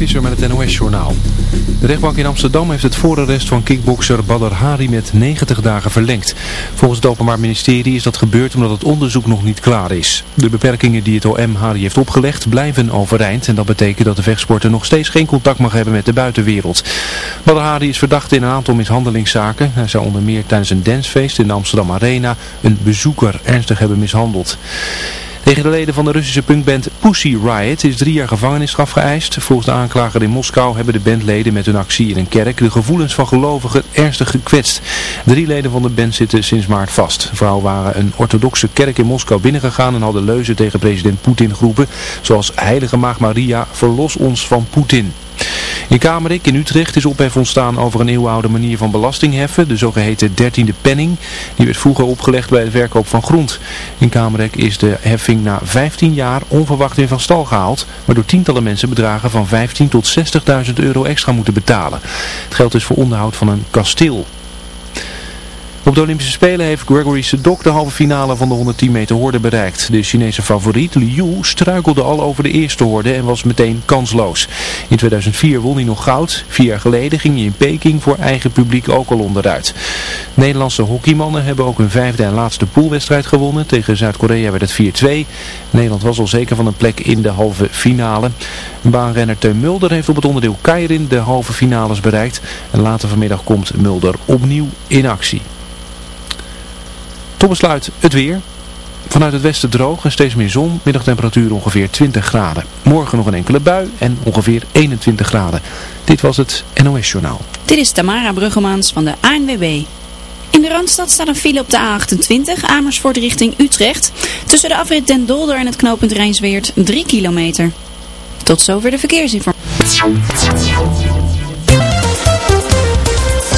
Visser met het NOS-journaal. De rechtbank in Amsterdam heeft het voorarrest van kickbokser Badr Hari met 90 dagen verlengd. Volgens het Openbaar Ministerie is dat gebeurd omdat het onderzoek nog niet klaar is. De beperkingen die het OM Hari heeft opgelegd blijven overeind. En dat betekent dat de vechtsporter nog steeds geen contact mag hebben met de buitenwereld. Badr Hari is verdacht in een aantal mishandelingszaken. Hij zou onder meer tijdens een dancefeest in de Amsterdam Arena een bezoeker ernstig hebben mishandeld. Tegen de leden van de Russische punkband Pussy Riot is drie jaar gevangenisstraf geëist. Volgens de aanklager in Moskou hebben de bandleden met hun actie in een kerk de gevoelens van gelovigen ernstig gekwetst. Drie leden van de band zitten sinds maart vast. De vrouwen waren een orthodoxe kerk in Moskou binnengegaan en hadden leuzen tegen president Poetin geroepen. Zoals Heilige Maagd Maria, verlos ons van Poetin. In Kamerik in Utrecht is ophef ontstaan over een eeuwenoude manier van belasting heffen, de zogeheten dertiende penning. Die werd vroeger opgelegd bij het verkoop van grond. In Kamerik is de heffing na 15 jaar onverwacht weer van stal gehaald, waardoor tientallen mensen bedragen van 15 tot 60.000 euro extra moeten betalen. Het geld is voor onderhoud van een kasteel. Op de Olympische Spelen heeft Gregory Sedok de halve finale van de 110 meter horde bereikt. De Chinese favoriet Liu struikelde al over de eerste horde en was meteen kansloos. In 2004 won hij nog goud. Vier jaar geleden ging hij in Peking voor eigen publiek ook al onderuit. Nederlandse hockeymannen hebben ook hun vijfde en laatste poolwedstrijd gewonnen. Tegen Zuid-Korea werd het 4-2. Nederland was al zeker van een plek in de halve finale. Baanrenner Teun Mulder heeft op het onderdeel Keirin de halve finales bereikt. En later vanmiddag komt Mulder opnieuw in actie. Tot besluit het weer. Vanuit het westen droog en steeds meer zon. Middagtemperatuur ongeveer 20 graden. Morgen nog een enkele bui en ongeveer 21 graden. Dit was het NOS Journaal. Dit is Tamara Bruggemans van de ANWB. In de Randstad staat een file op de A28 Amersfoort richting Utrecht. Tussen de afrit Den Dolder en het knooppunt Rijnsweert 3 kilometer. Tot zover de verkeersinformatie.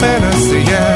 happiness, yeah.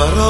never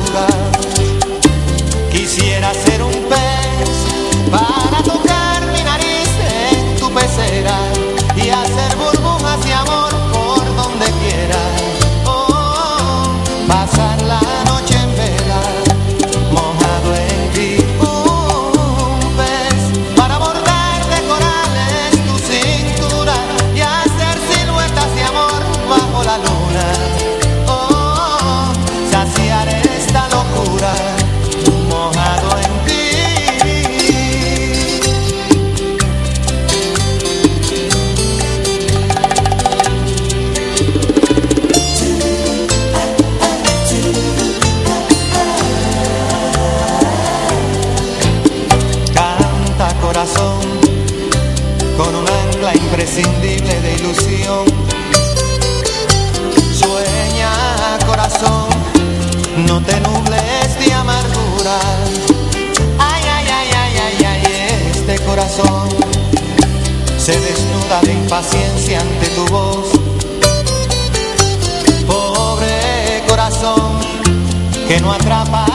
que no atrapa.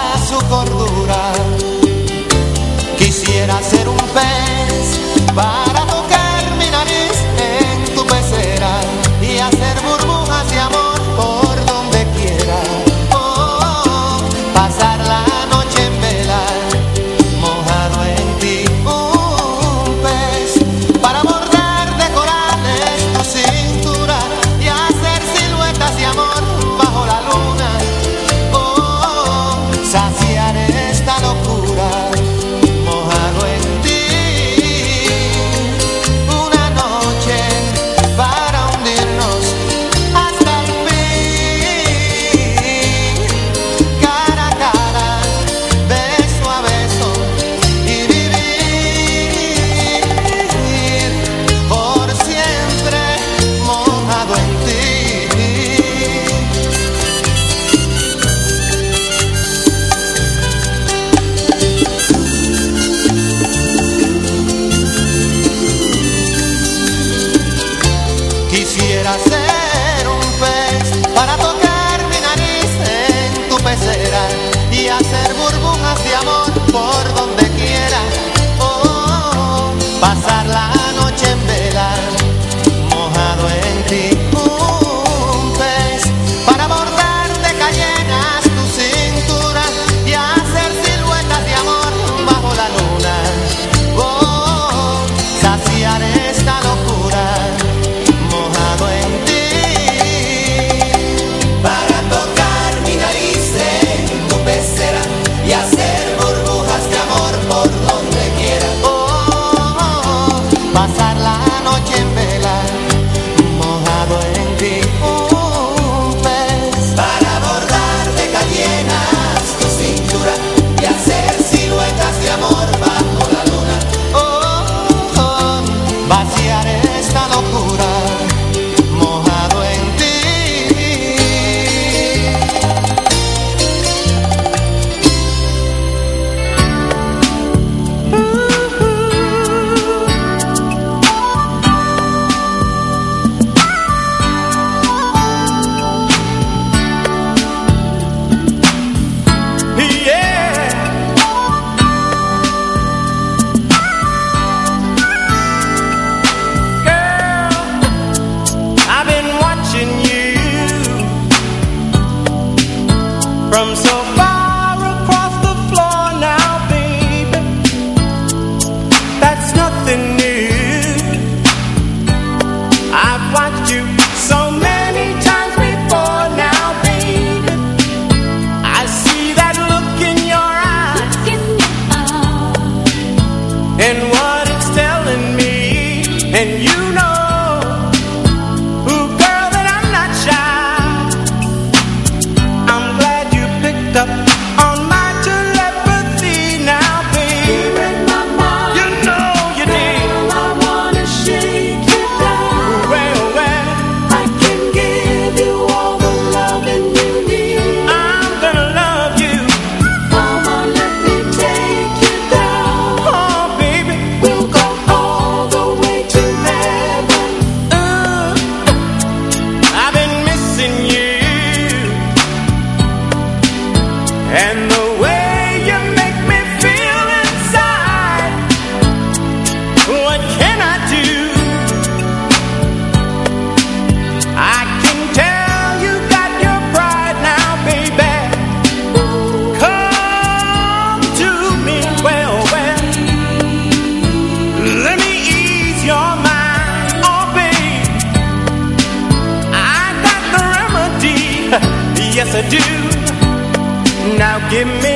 to do. Now give me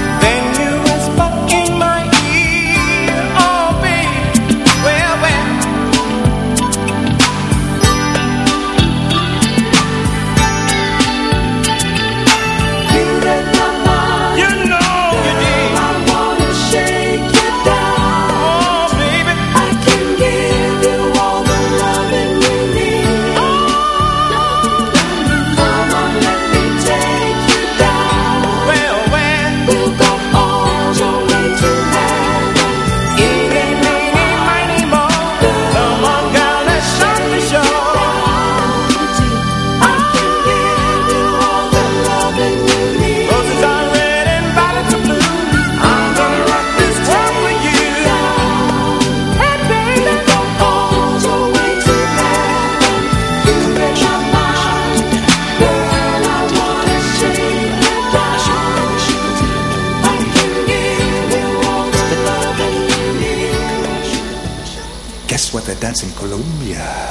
En Colombia.